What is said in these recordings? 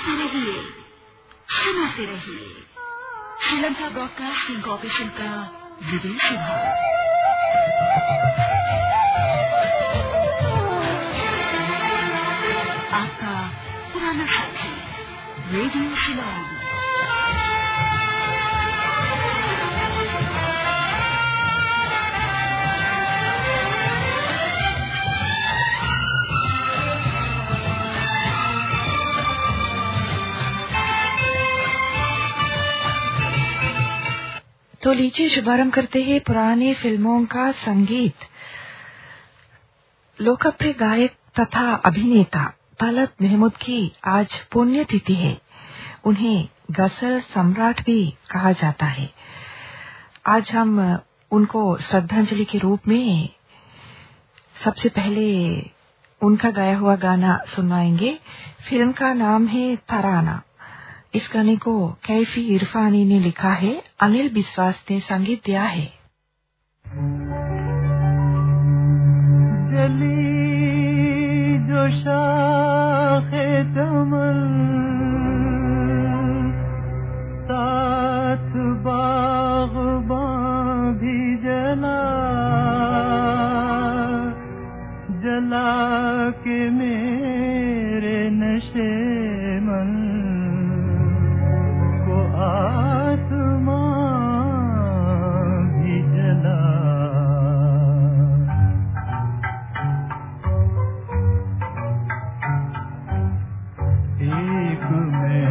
सुनते रहिए। सुनाते रहिए। श्रीलंका ब्रॉडकास्टिंग कॉरपोरेशन का विदेश विभाग आपका पुराना साथी रेडियो शिलोंग तो लीजिए, शुभारंभ करते हैं पुरानी फ़िल्मों का संगीत। लोकप्रिय गायक तथा अभिनेता तलत महमूद की आज पुण्यतिथि है। उन्हें गज़ल सम्राट भी कहा जाता है। आज हम उनको श्रद्धांजलि के रूप में सबसे पहले उनका गाया हुआ गाना सुनवाएँगे। फ़िल्म का नाम है तराना। इस गाने को कैफी इरफानी ने लिखा है, अनिल विश्वास ने संगीत दिया है। जली जो जला जला के मेरे नशे मन। अगला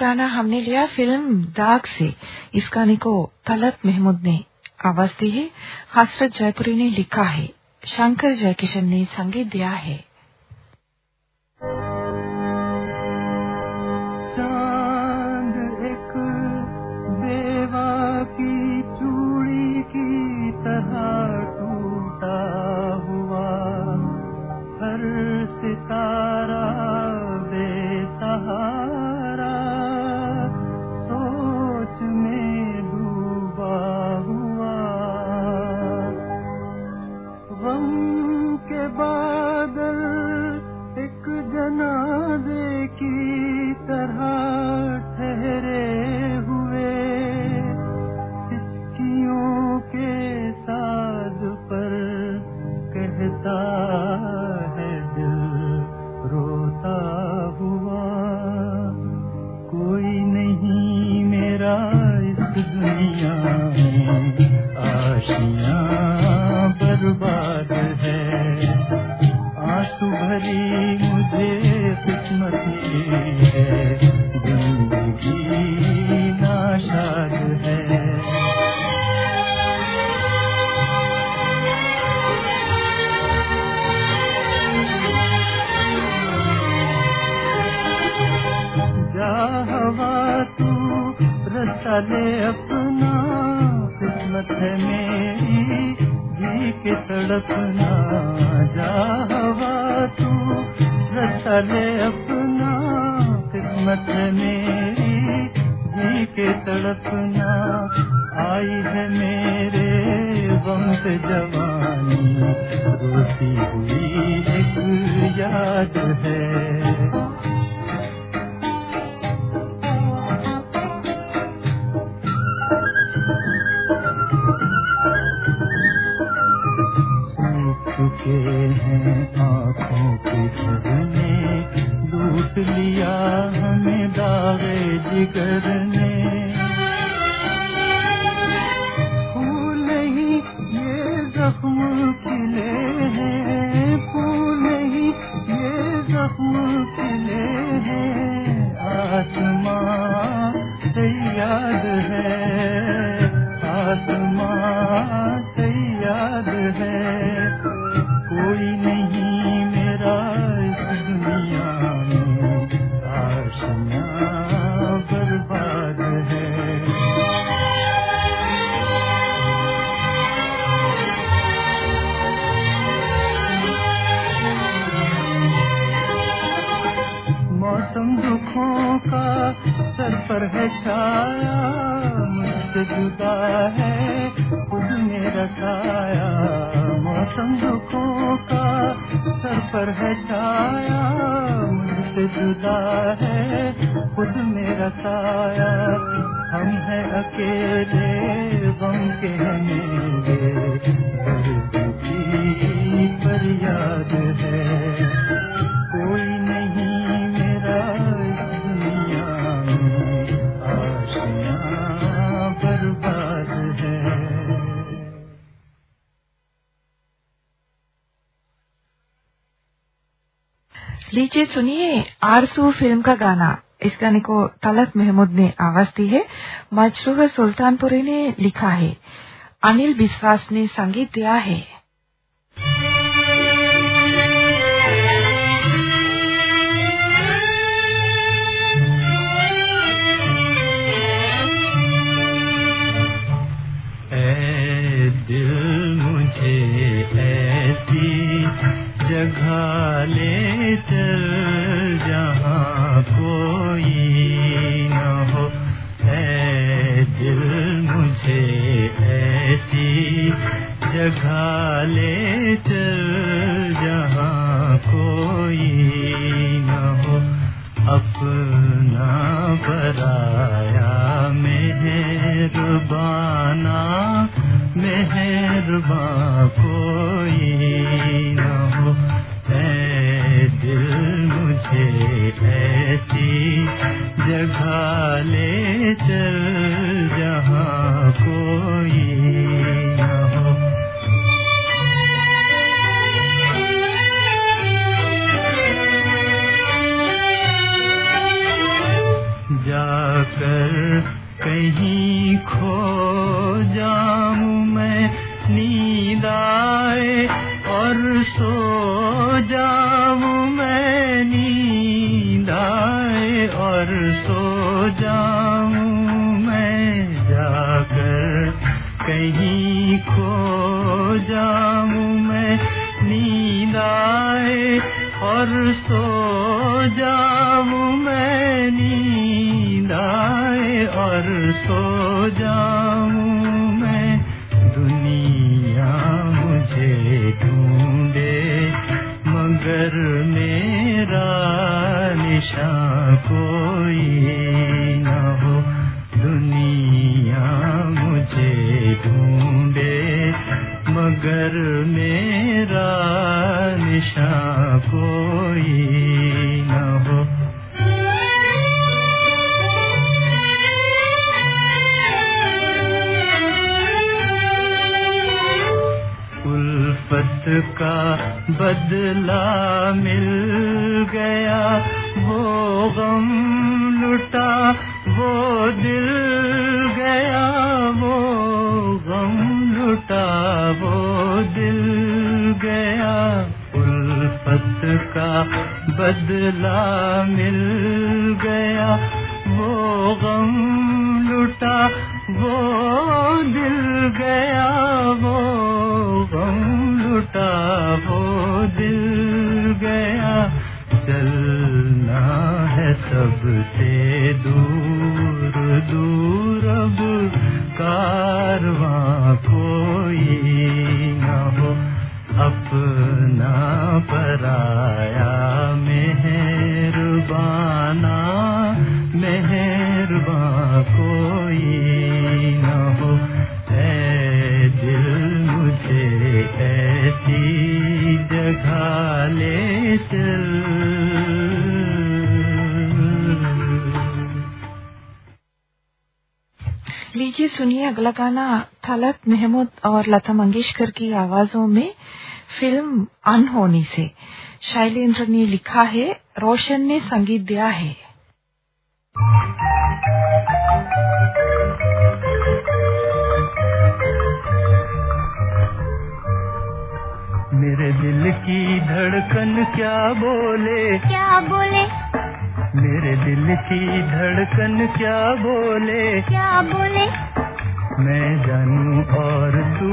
गाना हमने लिया फ़िल्म दाग से। इस गाने को तलत महमूद ने आवाज़ दी है। हसरत जयपुरी ने लिखा है। शंकर जयकिशन ने संगीत दिया है। याद है। है छाया मुझसे जुदा है। आरसू फ़िल्म का गाना। इस गाने को तलत महमूद ने आवाज़ दी है। मजरूह सुल्तानपुरी ने लिखा है। अनिल विश्वास ने संगीत दिया है। घाले चल जहाँ कोई न हो। है दिल मुझे ऐसी जगह ले चल जहाँ कोई न हो। अपना बराया मेहरबाना मेहरबा कोई न ऐसी जगह ले मगर मेरा निशान कोई न हो। दुनिया मुझे ढूंढे मगर मेरा निशा कोई उल्फत का बदला मिल गया। वो गम लुटा, वो दिल गया। वो गम लुटा, वो दिल गया। उल्फत का बदला मिल गया। वो गम लुटा, वो दिल गया। वो गया चलना है सबसे दूर दूर अब न अपना पराया सुनिए अगला गाना थलत महमूद और लता मंगेशकर की आवाजों में फ़िल्म अनहोनी से। शैलेंद्र ने लिखा है रोशन ने संगीत दिया है। मेरे दिल की धड़कन क्या बोले? क्या बोले? मेरे दिल की धड़कन क्या बोले? क्या बोले? मैं जानू और तू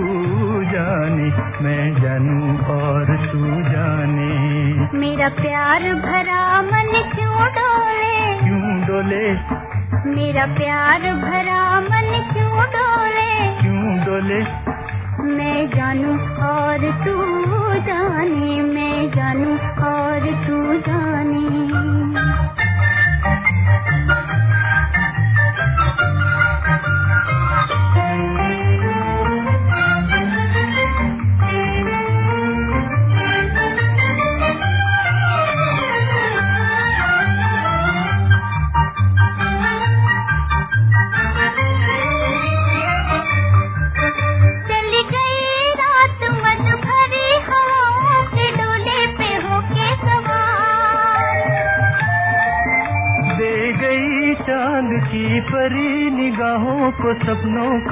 जाने मैं जानू और तू जाने। मेरा प्यार भरा मन क्यों डोले? क्यों डोले? मेरा प्यार भरा मन क्यों डोले? क्यों डोले? मैं जानू और तू जाने मैं जानू और तू जाने।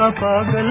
पागल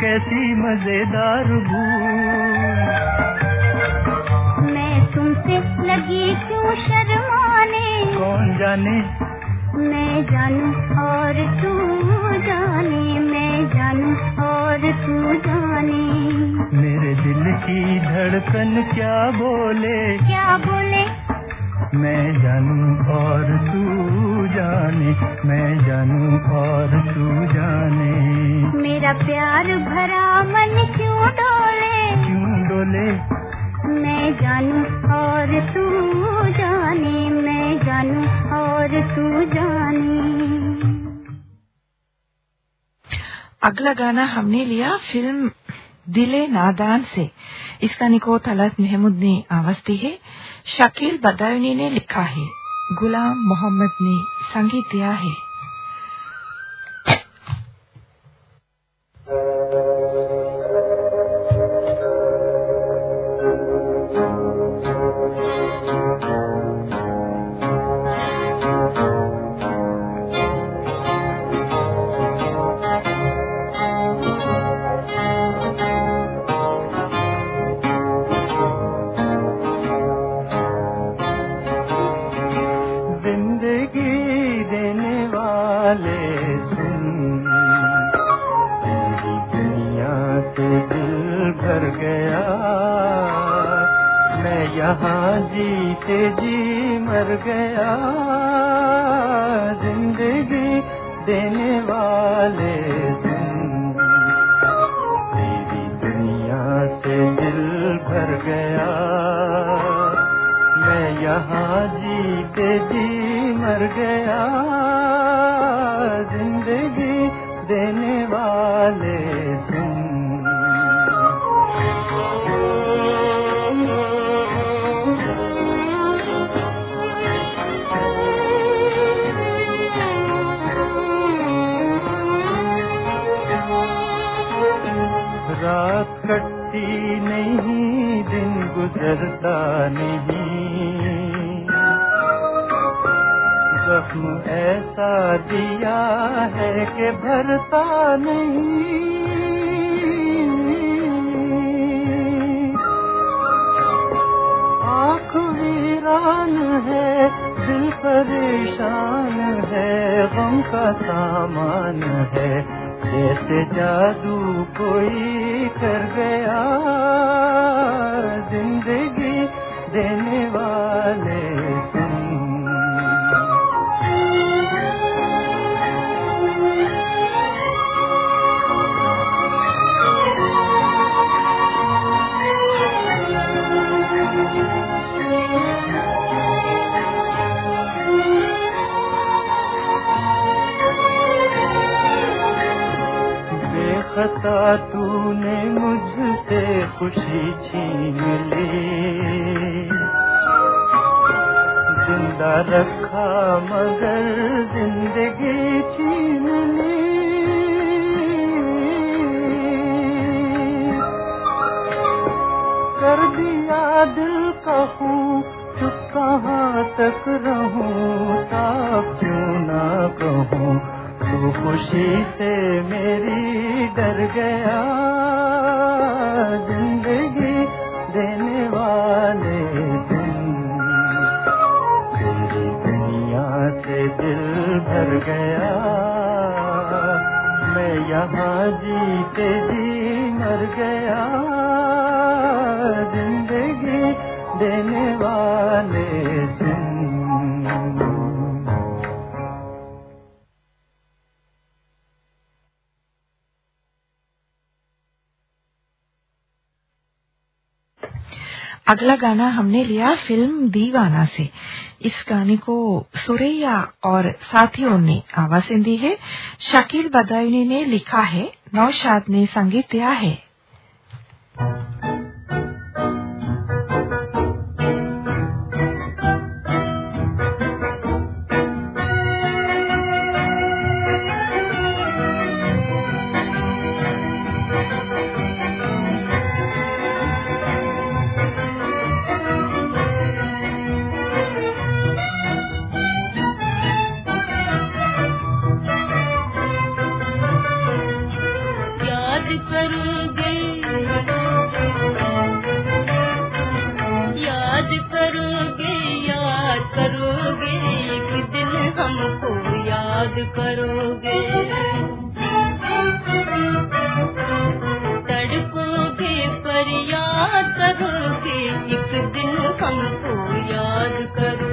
कैसी मज़ेदार मेरा प्यार भरा मन क्यों डोले? क्यों डोले? मैं जानू और तू जाने मैं जानू और तू जाने। अगला गाना हमने लिया फ़िल्म दिले नादान से। इसका निको तलत महमूद ने आवाज़ दी है। शकील बदायूनी ने लिखा है गुलाम मोहम्मद ने संगीत दिया है। वाले सुन। दुनिया से दिल भर गया। मैं यहाँ जीते जी मर गया। ज़िंदगी देने वाले सुन। तेरी दुनिया से दिल भर गया। मैं यहाँ जीते जी मर गया। गुजरता नहीं। जख्म ऐसा दिया है कि भरता नहीं। आँख वीरान है, दिल परेशान है, गम का सामान है। जैसे जादू कोई कर गया देने वाले सुन बेखता तूने मुझसे खुशी छीन ज़िंदा रखा मगर ज़िंदगी छीन कर दिया दिल कहूँ चुप कहाँ तक रहूँ, साफ़ क्यों ना कहूँ? तू खुशी से मेरी डर गया। ज़िंदगी देने वाले तेरी दुनिया से दिल भर गया। मैं यहाँ जीते जी मर गया। ज़िंदगी देने वाले सुन अगला गाना हमने लिया फ़िल्म दीवाना से। इस गाने को सुरैया और साथियों ने आवाज़ दी है। शकील बदायूनी ने लिखा है, नौशाद ने संगीत दिया है। याद करोगे। तड़पोगे पर याद करोगे। एक दिन हमको याद करोगे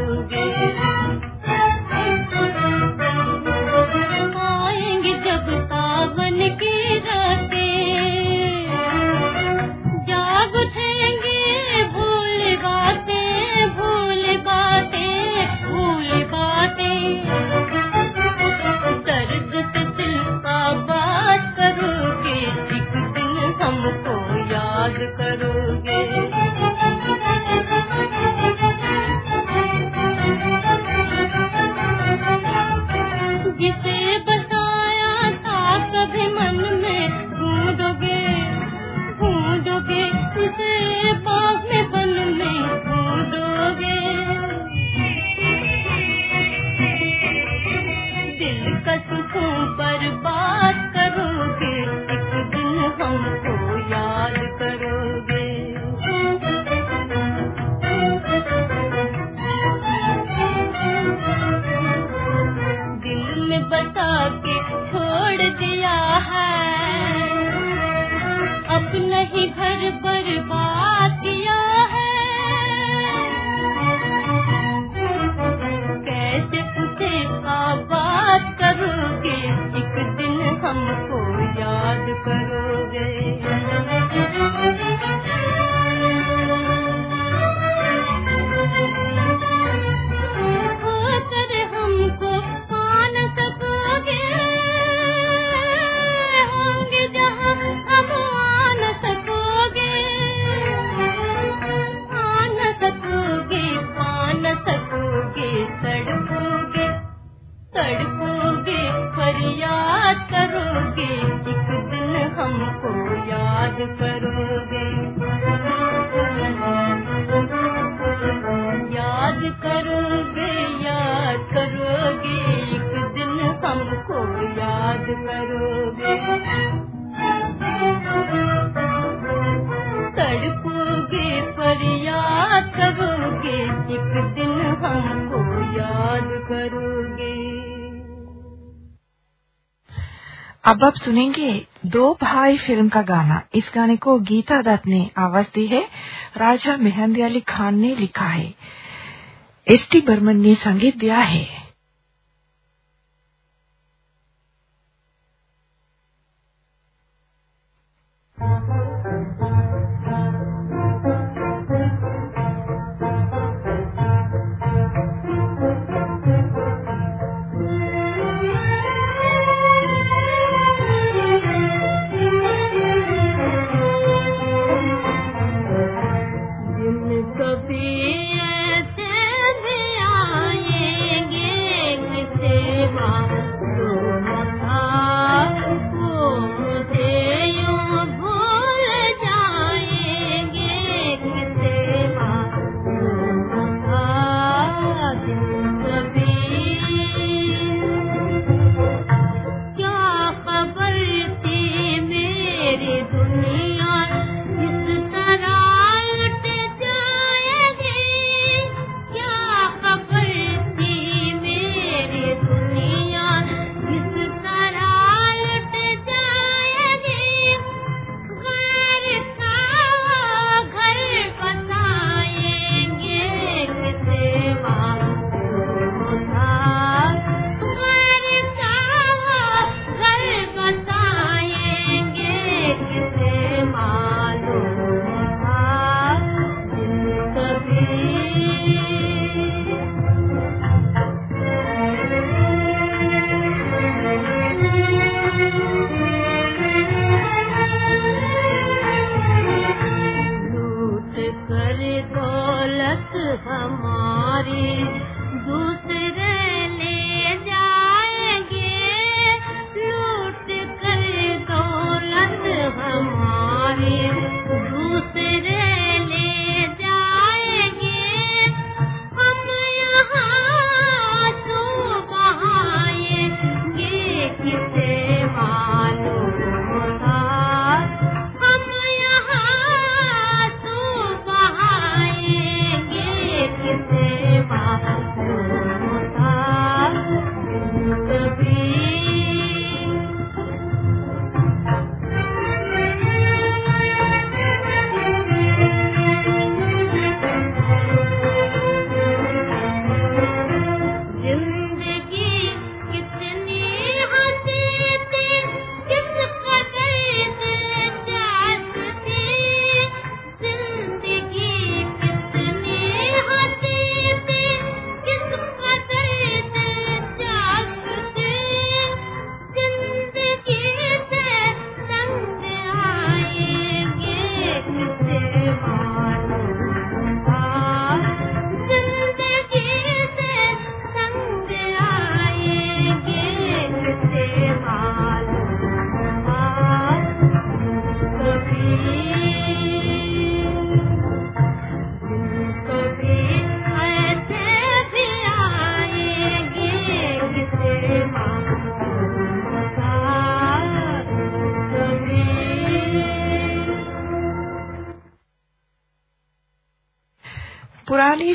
अब आप सुनेंगे दो भाई फ़िल्म का गाना। इस गाने को गीता दत्त ने आवाज़ दी है। राजा मेहंदी अली खान ने लिखा है। एस टी बर्मन ने संगीत दिया है।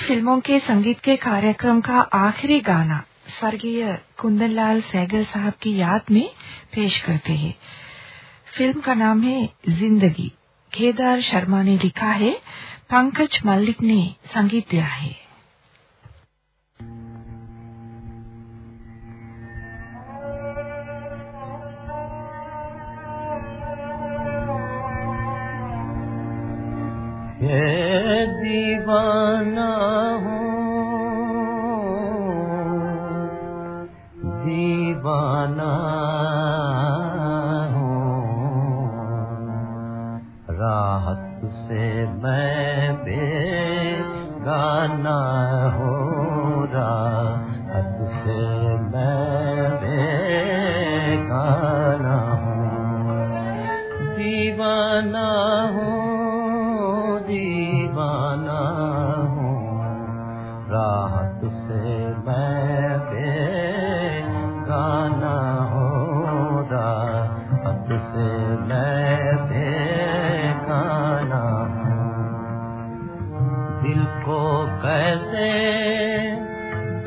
फ़िल्मों के संगीत के कार्यक्रम का आखिरी गाना स्वर्गीय कुंदनलाल सैगल साहब की याद में पेश करते हैं। फ़िल्म का नाम है ज़िंदगी। केदार शर्मा ने लिखा है, पंकज मल्लिक ने संगीत दिया है दीवाना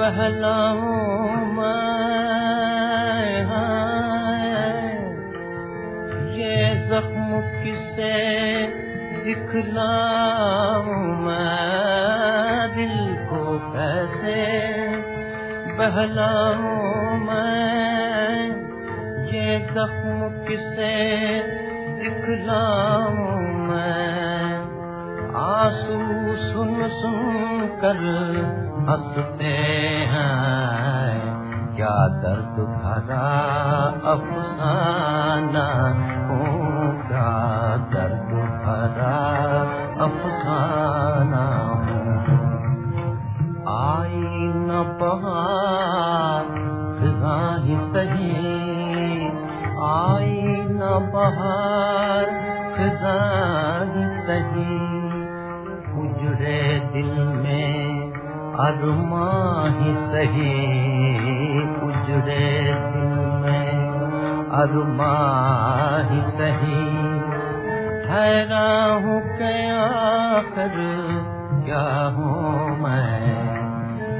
पहलाऊं मैं ये जख्म किसे दिखलाऊं मैं, दिल को कैसे बहलाऊं मैं। ये जख्म किसे दिखलाऊं मैं। आँसू सुन सुन कर हंसते हैं। क्या दर्द भरा अफसाना हो क्या दर्द भरा अफसाना आई न बहार ही सही। आई न बहार अरमा सही उजड़े दिल में। अरमा सही ठहरा हूँ क्या कर क्या हूँ मैं?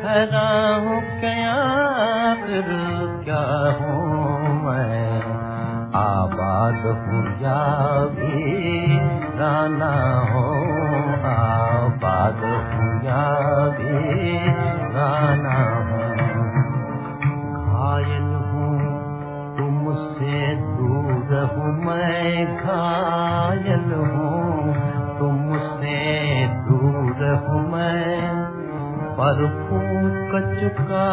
ठहरा हूँ क्या क्या हूँ मैं? आबाद हूँ या भी राना हो, आबाद हूँ या घायल हूँ, तुमसे दूर हूँ मैं घायल हूँ, तुमसे दूर हूँ मैं पर चुका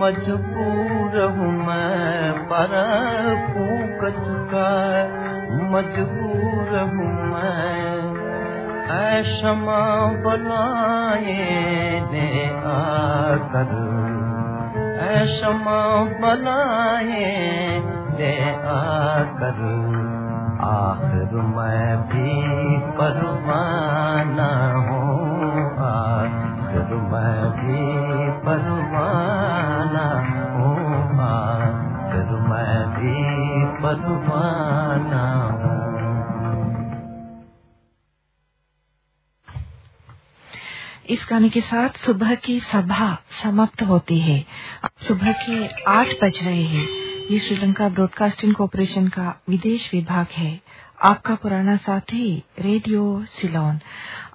मजबूर हूँ मैं, पर फूक मजबूर हूँ मैं क्षमा बनाए ने आकर। क्षमा बनाए दे आकर। आखिर मैं भी परवाना हूँ। आखिर मैं भी परवाना हूँ। आखिर मैं भी परवाना हूँ इस गाने के साथ सुबह की सभा समाप्त होती है। सुबह के आठ बज रहे हैं। ये श्रीलंका ब्रॉडकास्टिंग कॉरपोरेशन का विदेश विभाग है। आपका पुराना साथी, रेडियो सिलोन।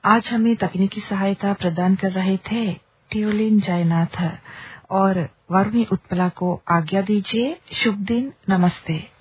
आज हमें तकनीकी सहायता प्रदान कर रहे थे टियोलिन जयनाथ। और वरुणी उत्पला को आज्ञा दीजिए। शुभ दिन, नमस्ते।